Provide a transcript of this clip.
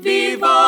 Viva!